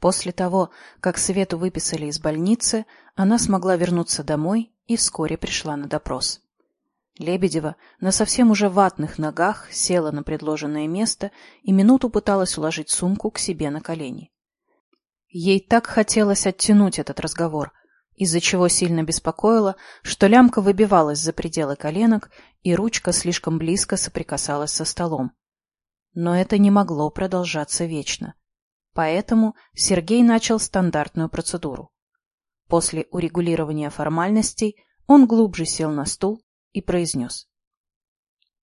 После того, как Свету выписали из больницы, она смогла вернуться домой и вскоре пришла на допрос. Лебедева на совсем уже ватных ногах села на предложенное место и минуту пыталась уложить сумку к себе на колени. Ей так хотелось оттянуть этот разговор, из-за чего сильно беспокоило, что лямка выбивалась за пределы коленок и ручка слишком близко соприкасалась со столом. Но это не могло продолжаться вечно. Поэтому Сергей начал стандартную процедуру. После урегулирования формальностей он глубже сел на стул и произнес.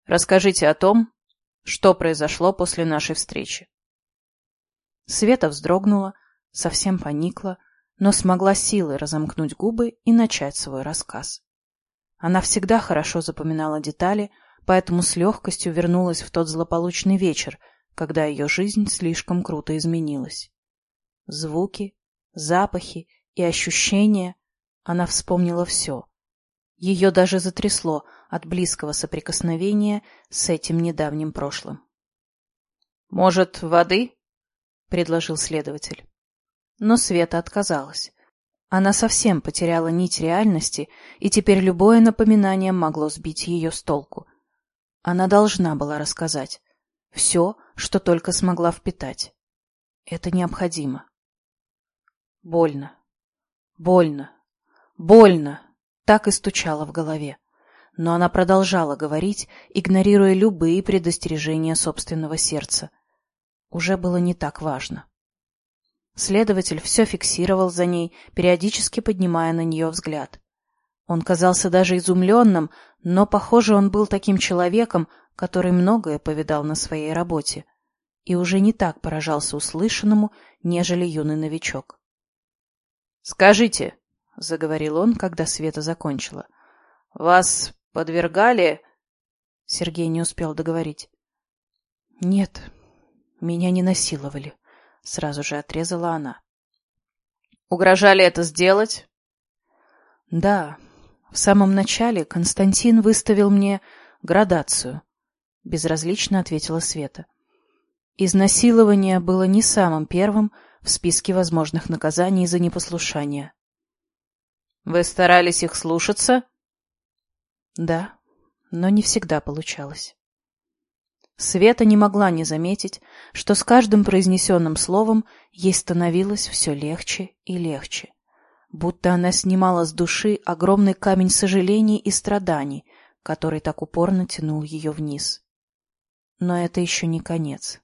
«Расскажите о том, что произошло после нашей встречи». Света вздрогнула, совсем поникла, но смогла силой разомкнуть губы и начать свой рассказ. Она всегда хорошо запоминала детали, поэтому с легкостью вернулась в тот злополучный вечер, когда ее жизнь слишком круто изменилась. Звуки, запахи и ощущения — она вспомнила все. Ее даже затрясло от близкого соприкосновения с этим недавним прошлым. «Может, воды?» — предложил следователь. Но Света отказалась. Она совсем потеряла нить реальности, и теперь любое напоминание могло сбить ее с толку. Она должна была рассказать. Все, что только смогла впитать. Это необходимо. Больно. Больно. Больно. Так и стучало в голове. Но она продолжала говорить, игнорируя любые предостережения собственного сердца. Уже было не так важно. Следователь все фиксировал за ней, периодически поднимая на нее взгляд. Он казался даже изумленным, но, похоже, он был таким человеком, который многое повидал на своей работе и уже не так поражался услышанному, нежели юный новичок. «Скажите», — заговорил он, когда Света закончила, — «вас подвергали...» Сергей не успел договорить. «Нет, меня не насиловали», — сразу же отрезала она. «Угрожали это сделать?» «Да. В самом начале Константин выставил мне градацию», — безразлично ответила Света. Изнасилование было не самым первым в списке возможных наказаний за непослушание. «Вы старались их слушаться?» «Да, но не всегда получалось». Света не могла не заметить, что с каждым произнесенным словом ей становилось все легче и легче, будто она снимала с души огромный камень сожалений и страданий, который так упорно тянул ее вниз. Но это еще не конец.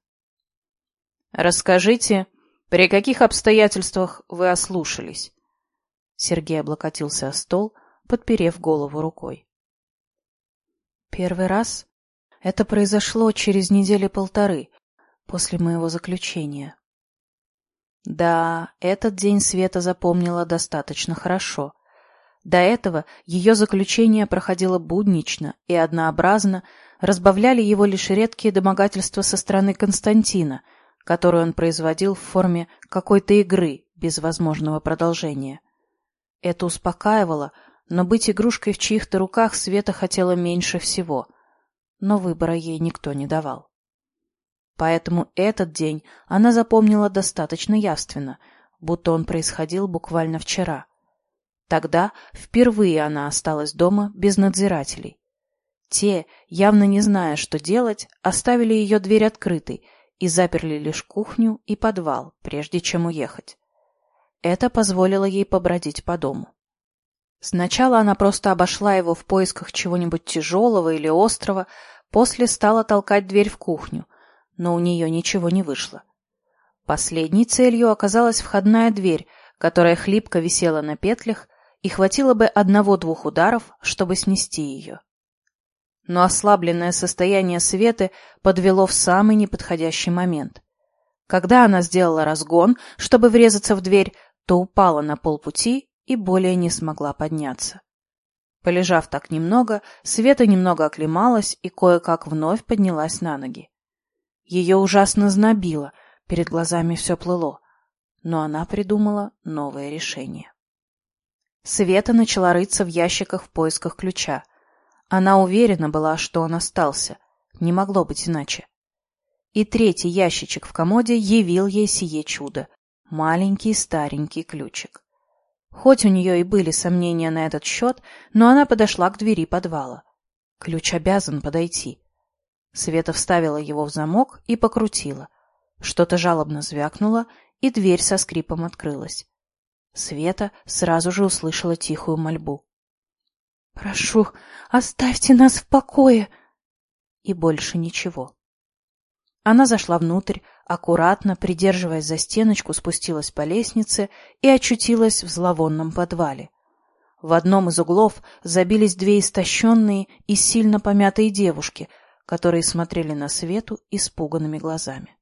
«Расскажите, при каких обстоятельствах вы ослушались?» Сергей облокотился о стол, подперев голову рукой. «Первый раз это произошло через недели полторы после моего заключения. Да, этот день Света запомнила достаточно хорошо. До этого ее заключение проходило буднично и однообразно, разбавляли его лишь редкие домогательства со стороны Константина — которую он производил в форме какой-то игры без возможного продолжения. Это успокаивало, но быть игрушкой в чьих-то руках Света хотела меньше всего, но выбора ей никто не давал. Поэтому этот день она запомнила достаточно явственно, будто он происходил буквально вчера. Тогда впервые она осталась дома без надзирателей. Те, явно не зная, что делать, оставили ее дверь открытой — и заперли лишь кухню и подвал, прежде чем уехать. Это позволило ей побродить по дому. Сначала она просто обошла его в поисках чего-нибудь тяжелого или острого, после стала толкать дверь в кухню, но у нее ничего не вышло. Последней целью оказалась входная дверь, которая хлипко висела на петлях, и хватило бы одного-двух ударов, чтобы снести ее но ослабленное состояние Светы подвело в самый неподходящий момент. Когда она сделала разгон, чтобы врезаться в дверь, то упала на полпути и более не смогла подняться. Полежав так немного, Света немного оклемалась и кое-как вновь поднялась на ноги. Ее ужасно знобило, перед глазами все плыло, но она придумала новое решение. Света начала рыться в ящиках в поисках ключа. Она уверена была, что он остался. Не могло быть иначе. И третий ящичек в комоде явил ей сие чудо. маленький старенький ключик. Хоть у нее и были сомнения на этот счет, но она подошла к двери подвала. Ключ обязан подойти. Света вставила его в замок и покрутила. Что-то жалобно звякнуло, и дверь со скрипом открылась. Света сразу же услышала тихую мольбу. — Прошу, оставьте нас в покое! И больше ничего. Она зашла внутрь, аккуратно, придерживаясь за стеночку, спустилась по лестнице и очутилась в зловонном подвале. В одном из углов забились две истощенные и сильно помятые девушки, которые смотрели на свету испуганными глазами.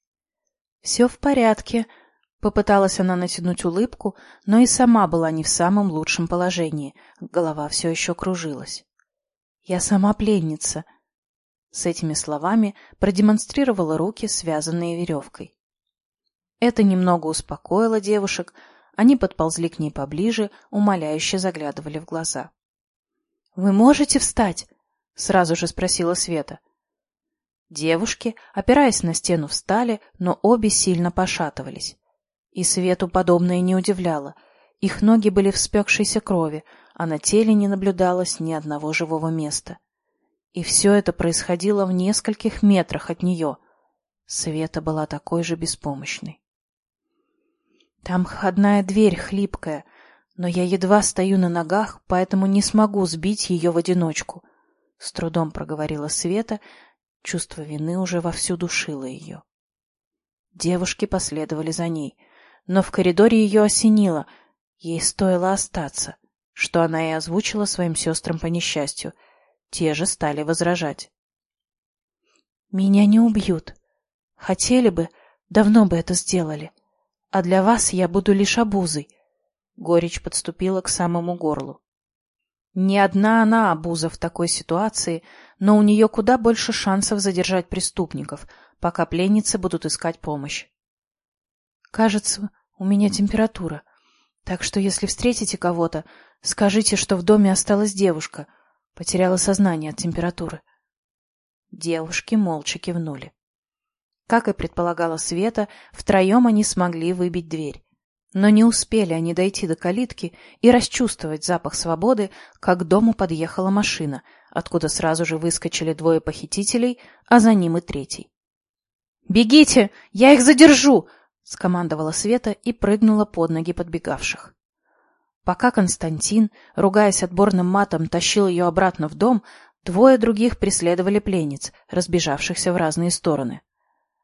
— Все в порядке, — попыталась она натянуть улыбку, но и сама была не в самом лучшем положении, голова все еще кружилась. — Я сама пленница, — с этими словами продемонстрировала руки, связанные веревкой. Это немного успокоило девушек, они подползли к ней поближе, умоляюще заглядывали в глаза. — Вы можете встать? — сразу же спросила Света. Девушки, опираясь на стену, встали, но обе сильно пошатывались. И Свету подобное не удивляло. Их ноги были в спекшейся крови, а на теле не наблюдалось ни одного живого места. — и все это происходило в нескольких метрах от нее. Света была такой же беспомощной. Там входная дверь хлипкая, но я едва стою на ногах, поэтому не смогу сбить ее в одиночку. С трудом проговорила Света, чувство вины уже вовсю душило ее. Девушки последовали за ней, но в коридоре ее осенило, ей стоило остаться, что она и озвучила своим сестрам по несчастью — те же стали возражать. «Меня не убьют. Хотели бы, давно бы это сделали. А для вас я буду лишь обузой». Горечь подступила к самому горлу. Не одна она обуза в такой ситуации, но у нее куда больше шансов задержать преступников, пока пленницы будут искать помощь. «Кажется, у меня температура, так что если встретите кого-то, скажите, что в доме осталась девушка — Потеряла сознание от температуры. Девушки молча кивнули. Как и предполагала Света, втроем они смогли выбить дверь. Но не успели они дойти до калитки и расчувствовать запах свободы, как к дому подъехала машина, откуда сразу же выскочили двое похитителей, а за ним и третий. «Бегите! Я их задержу!» — скомандовала Света и прыгнула под ноги подбегавших. Пока Константин, ругаясь отборным матом, тащил ее обратно в дом, двое других преследовали пленниц, разбежавшихся в разные стороны.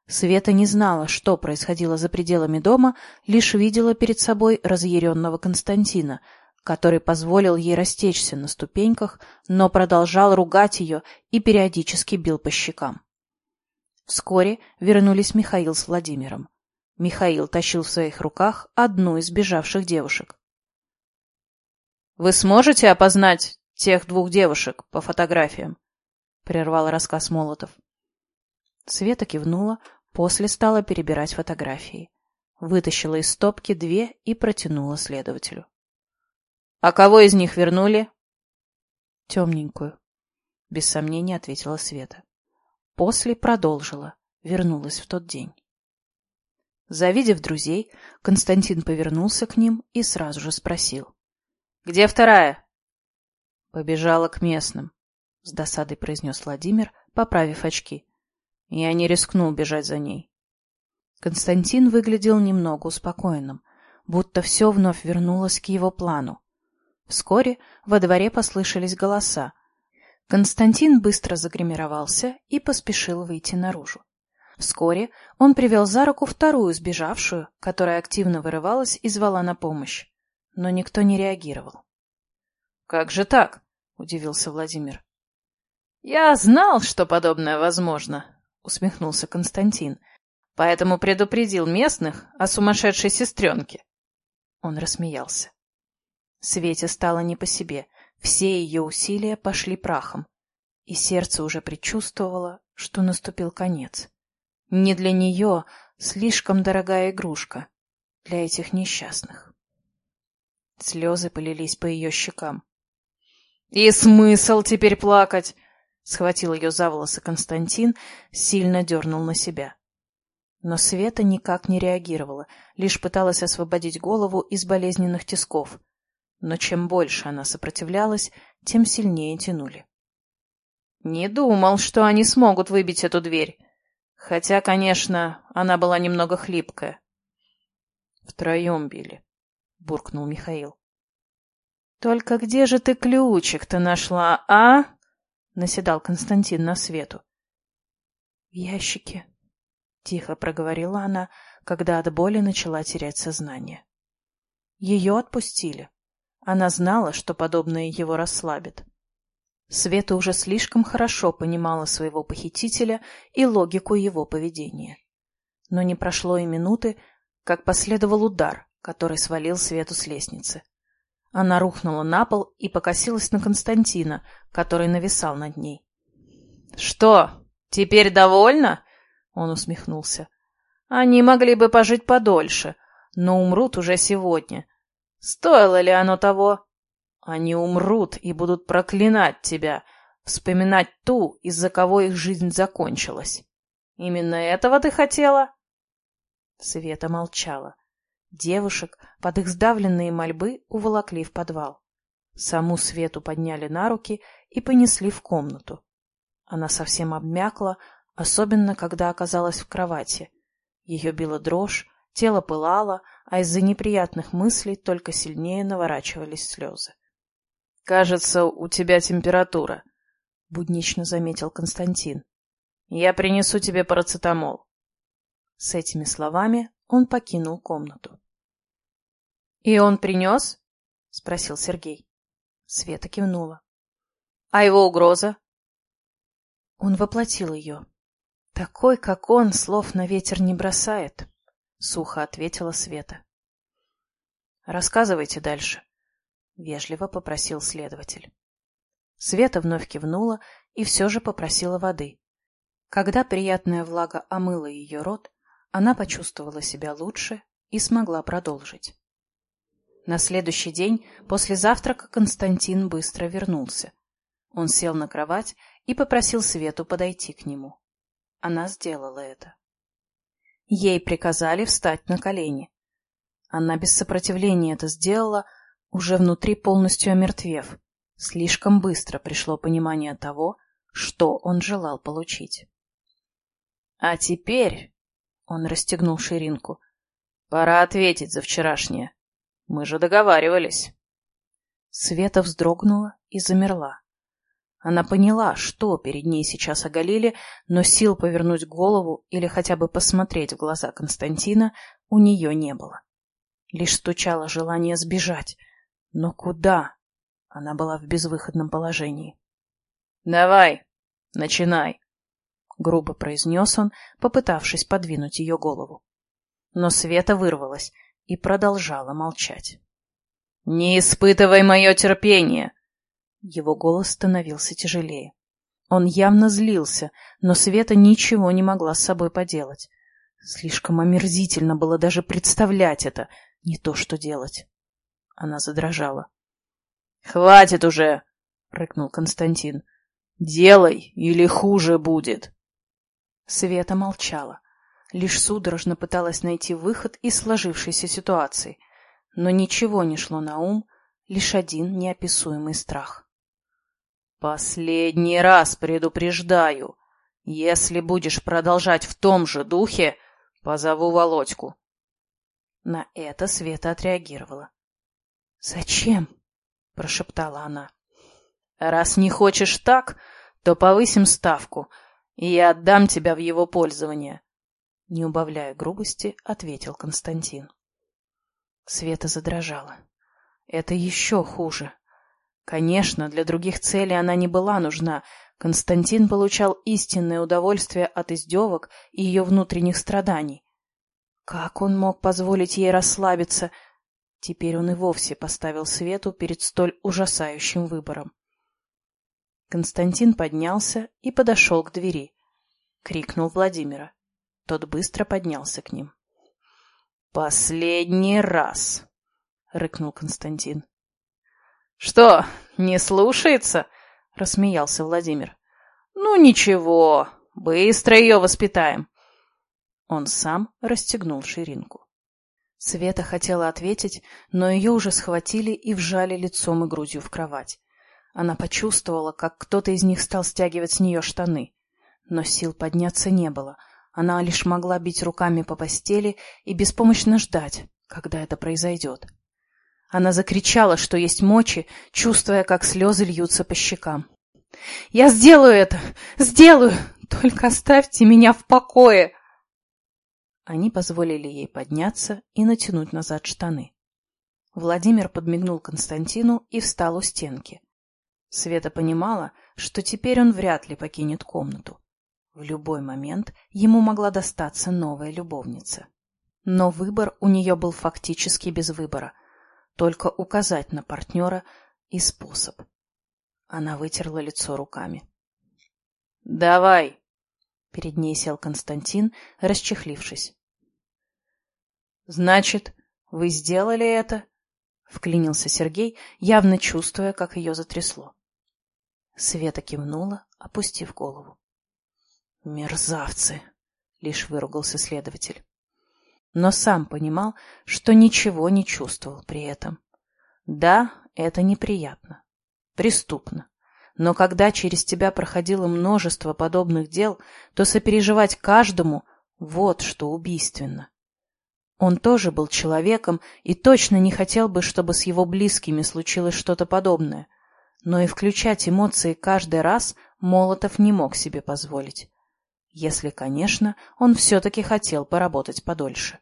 Света не знала, что происходило за пределами дома, лишь видела перед собой разъяренного Константина, который позволил ей растечься на ступеньках, но продолжал ругать ее и периодически бил по щекам. Вскоре вернулись Михаил с Владимиром. Михаил тащил в своих руках одну из бежавших девушек. Вы сможете опознать тех двух девушек по фотографиям? Прервал рассказ Молотов. Света кивнула, после стала перебирать фотографии. Вытащила из стопки две и протянула следователю. — А кого из них вернули? — Темненькую, — без сомнения ответила Света. После продолжила, вернулась в тот день. Завидев друзей, Константин повернулся к ним и сразу же спросил. Где вторая? Побежала к местным, с досадой произнес Владимир, поправив очки. Я не рискнул бежать за ней. Константин выглядел немного успокоенным, будто все вновь вернулось к его плану. Вскоре во дворе послышались голоса. Константин быстро загримировался и поспешил выйти наружу. Вскоре он привел за руку вторую сбежавшую, которая активно вырывалась и звала на помощь но никто не реагировал. — Как же так? — удивился Владимир. — Я знал, что подобное возможно, — усмехнулся Константин, — поэтому предупредил местных о сумасшедшей сестренке. Он рассмеялся. Свете стало не по себе, все ее усилия пошли прахом, и сердце уже предчувствовало, что наступил конец. Не для нее слишком дорогая игрушка, для этих несчастных. Слезы полились по ее щекам. «И смысл теперь плакать?» — схватил ее за волосы Константин, сильно дернул на себя. Но Света никак не реагировала, лишь пыталась освободить голову из болезненных тисков. Но чем больше она сопротивлялась, тем сильнее тянули. Не думал, что они смогут выбить эту дверь. Хотя, конечно, она была немного хлипкая. Втроем били, буркнул Михаил. Только где же ты ключик-то нашла, а? Наседал Константин на свету. В ящике, тихо проговорила она, когда от боли начала терять сознание. Ее отпустили. Она знала, что подобное его расслабит. Света уже слишком хорошо понимала своего похитителя и логику его поведения. Но не прошло и минуты, как последовал удар, который свалил Свету с лестницы. Она рухнула на пол и покосилась на Константина, который нависал над ней. «Что, теперь довольна?» — он усмехнулся. «Они могли бы пожить подольше, но умрут уже сегодня. Стоило ли оно того?» Они умрут и будут проклинать тебя, вспоминать ту, из-за кого их жизнь закончилась. Именно этого ты хотела? Света молчала. Девушек под их сдавленные мольбы уволокли в подвал. Саму Свету подняли на руки и понесли в комнату. Она совсем обмякла, особенно когда оказалась в кровати. Ее била дрожь, тело пылало, а из-за неприятных мыслей только сильнее наворачивались слезы. «Кажется, у тебя температура», — буднично заметил Константин. «Я принесу тебе парацетамол». С этими словами он покинул комнату. «И он принес?» — спросил Сергей. Света кивнула. «А его угроза?» Он воплотил ее. «Такой, как он, слов на ветер не бросает», — сухо ответила Света. «Рассказывайте дальше», — вежливо попросил следователь. Света вновь кивнула и все же попросила воды. Когда приятная влага омыла ее рот, она почувствовала себя лучше и смогла продолжить. На следующий день после завтрака Константин быстро вернулся. Он сел на кровать и попросил Свету подойти к нему. Она сделала это. Ей приказали встать на колени. Она без сопротивления это сделала, уже внутри полностью омертвев, слишком быстро пришло понимание того, что он желал получить. «А теперь...» — он расстегнул ширинку. «Пора ответить за вчерашнее. Мы же договаривались». Света вздрогнула и замерла. Она поняла, что перед ней сейчас оголили, но сил повернуть голову или хотя бы посмотреть в глаза Константина у нее не было. Лишь стучало желание сбежать, но куда? Она была в безвыходном положении. «Давай, начинай», — грубо произнес он, попытавшись подвинуть ее голову. Но Света вырвалась и продолжала молчать. «Не испытывай мое терпение!» Его голос становился тяжелее. Он явно злился, но Света ничего не могла с собой поделать. Слишком омерзительно было даже представлять это, не то что делать. Она задрожала. «Хватит уже!» — рыкнул Константин. «Делай, или хуже будет!» Света молчала. Лишь судорожно пыталась найти выход из сложившейся ситуации. Но ничего не шло на ум, лишь один неописуемый страх. «Последний раз предупреждаю. Если будешь продолжать в том же духе, позову Володьку». На это Света отреагировала. «Зачем?» — прошептала она. «Раз не хочешь так, то повысим ставку, и я отдам тебя в его пользование», — не убавляя грубости, ответил Константин. Света задрожала. «Это еще хуже. Конечно, для других целей она не была нужна. Константин получал истинное удовольствие от издевок и ее внутренних страданий. Как он мог позволить ей расслабиться — Теперь он и вовсе поставил Свету перед столь ужасающим выбором. Константин поднялся и подошел к двери. Крикнул Владимира. Тот быстро поднялся к ним. «Последний раз!» — рыкнул Константин. «Что, не слушается?» — рассмеялся Владимир. «Ну ничего, быстро ее воспитаем. Он сам расстегнул ширинку. Света хотела ответить, но ее уже схватили и вжали лицом и грудью в кровать. Она почувствовала, как кто-то из них стал стягивать с нее штаны. Но сил подняться не было. Она лишь могла бить руками по постели и беспомощно ждать, когда это произойдет. Она закричала, что есть мочи, чувствуя, как слезы льются по щекам. «Я сделаю это! Сделаю! Только оставьте меня в покое!» Они позволили ей подняться и натянуть назад штаны. Владимир подмигнул Константину и встал у стенки. Света понимала, что теперь он вряд ли покинет комнату. В любой момент ему могла достаться новая любовница. Но выбор у нее был фактически без выбора. Только указать на партнера и способ. Она вытерла лицо руками. «Давай!» Перед ней сел Константин, расчехлившись. «Значит, вы сделали это?» — вклинился Сергей, явно чувствуя, как ее затрясло. Света кивнула, опустив голову. «Мерзавцы!» — лишь выругался следователь. Но сам понимал, что ничего не чувствовал при этом. Да, это неприятно, преступно. Но когда через тебя проходило множество подобных дел, то сопереживать каждому — вот что убийственно. Он тоже был человеком и точно не хотел бы, чтобы с его близкими случилось что-то подобное. Но и включать эмоции каждый раз Молотов не мог себе позволить. Если, конечно, он все-таки хотел поработать подольше.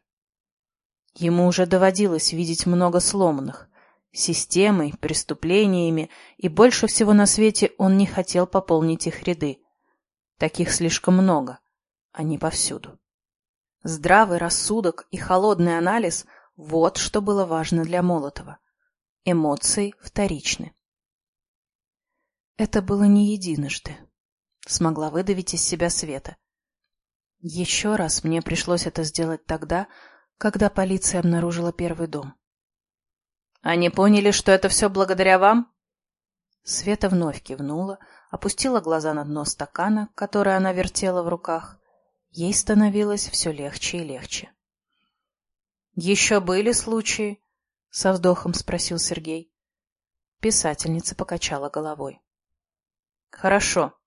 Ему уже доводилось видеть много сломанных. Системой, преступлениями, и больше всего на свете он не хотел пополнить их ряды. Таких слишком много. Они повсюду. Здравый рассудок и холодный анализ – вот что было важно для Молотова. Эмоции вторичны. Это было не единожды. Смогла выдавить из себя Света. Еще раз мне пришлось это сделать тогда, когда полиция обнаружила первый дом. «Они поняли, что это все благодаря вам?» Света вновь кивнула, опустила глаза на дно стакана, который она вертела в руках, Ей становилось все легче и легче. «Еще были случаи?» — со вздохом спросил Сергей. Писательница покачала головой. «Хорошо.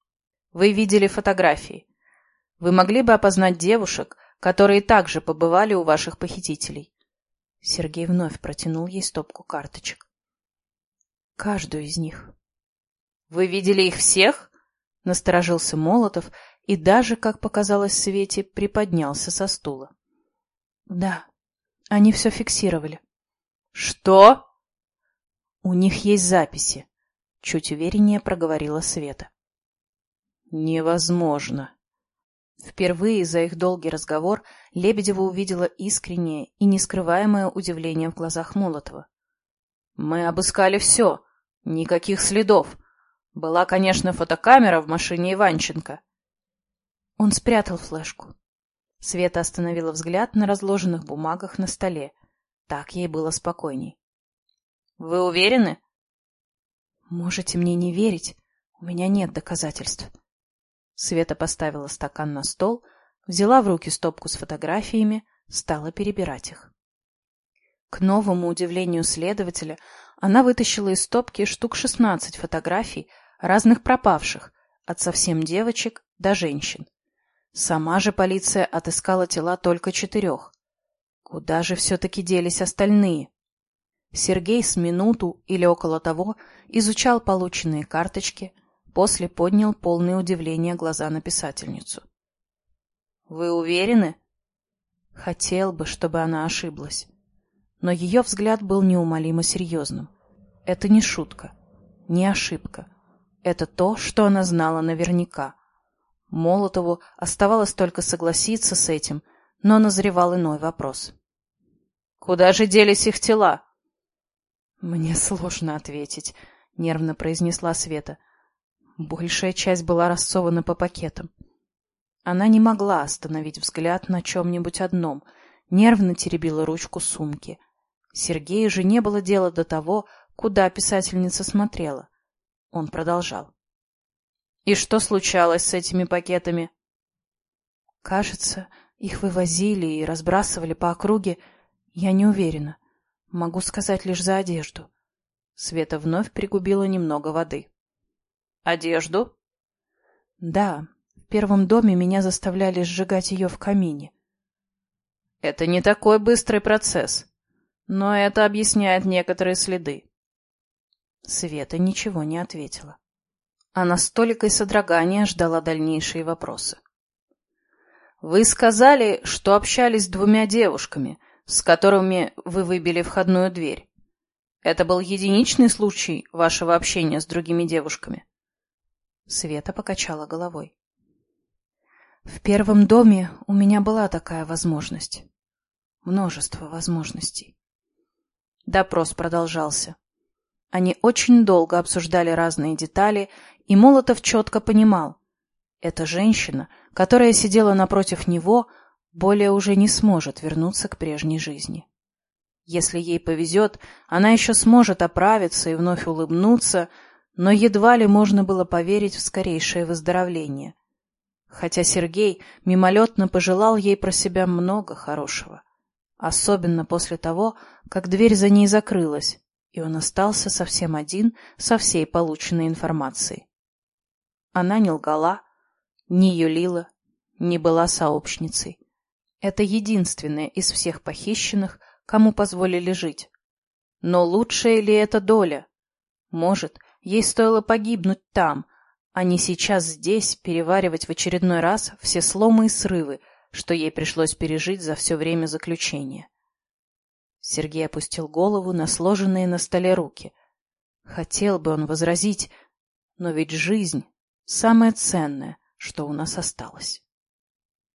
Вы видели фотографии. Вы могли бы опознать девушек, которые также побывали у ваших похитителей?» Сергей вновь протянул ей стопку карточек. «Каждую из них». «Вы видели их всех?» — насторожился Молотов и даже, как показалось Свете, приподнялся со стула. — Да, они все фиксировали. — Что? — У них есть записи, — чуть увереннее проговорила Света. — Невозможно. Впервые за их долгий разговор Лебедева увидела искреннее и нескрываемое удивление в глазах Молотова. — Мы обыскали все. Никаких следов. Была, конечно, фотокамера в машине Иванченко. Он спрятал флешку. Света остановила взгляд на разложенных бумагах на столе. Так ей было спокойней. — Вы уверены? — Можете мне не верить. У меня нет доказательств. Света поставила стакан на стол, взяла в руки стопку с фотографиями, стала перебирать их. К новому удивлению следователя она вытащила из стопки штук шестнадцать фотографий разных пропавших, от совсем девочек до женщин. Сама же полиция отыскала тела только четырех. Куда же все-таки делись остальные? Сергей с минуту или около того изучал полученные карточки, после поднял полное удивление глаза на писательницу. «Вы уверены?» Хотел бы, чтобы она ошиблась. Но ее взгляд был неумолимо серьезным. Это не шутка, не ошибка. Это то, что она знала наверняка. Молотову оставалось только согласиться с этим, но назревал иной вопрос. «Куда же делись их тела?» «Мне сложно ответить», — нервно произнесла Света. Большая часть была рассована по пакетам. Она не могла остановить взгляд на чем-нибудь одном, нервно теребила ручку сумки. Сергею же не было дела до того, куда писательница смотрела. Он продолжал. И что случалось с этими пакетами? Кажется, Их вывозили и разбрасывали по округе. Я не уверена. Могу сказать лишь за одежду. Света вновь пригубила немного воды. «Одежду?» «Да. В первом доме меня заставляли сжигать ее в камине». «Это не такой быстрый процесс, но это объясняет некоторые следы». Света ничего не ответила. Она с толикой содрогания ждала дальнейшие вопросы. «Вы сказали, что общались с двумя девушками, с которыми вы выбили входную дверь. Это был единичный случай вашего общения с другими девушками?» Света покачала головой. В первом доме у меня была такая возможность. Множество возможностей. Допрос продолжался. Они очень долго обсуждали разные детали, и Молотов четко понимал. Эта женщина, которая сидела напротив него, более уже не сможет вернуться к прежней жизни. Если ей повезет, она еще сможет оправиться и вновь улыбнуться, но едва ли можно было поверить в скорейшее выздоровление. Хотя Сергей мимолетно пожелал ей про себя много хорошего. Особенно после того, как дверь за ней закрылась, и он остался совсем один со всей полученной информацией. Она не лгала, не юлила, не была сообщницей. Это единственное из всех похищенных, кому позволили жить. Но лучшая ли это доля? Может, ей стоило погибнуть там, а не сейчас здесь переваривать в очередной раз все сломы и срывы, что ей пришлось пережить за все время заключения. Сергей опустил голову на сложенные на столе руки. Хотел бы он возразить, но ведь жизнь — самое ценное, что у нас осталось.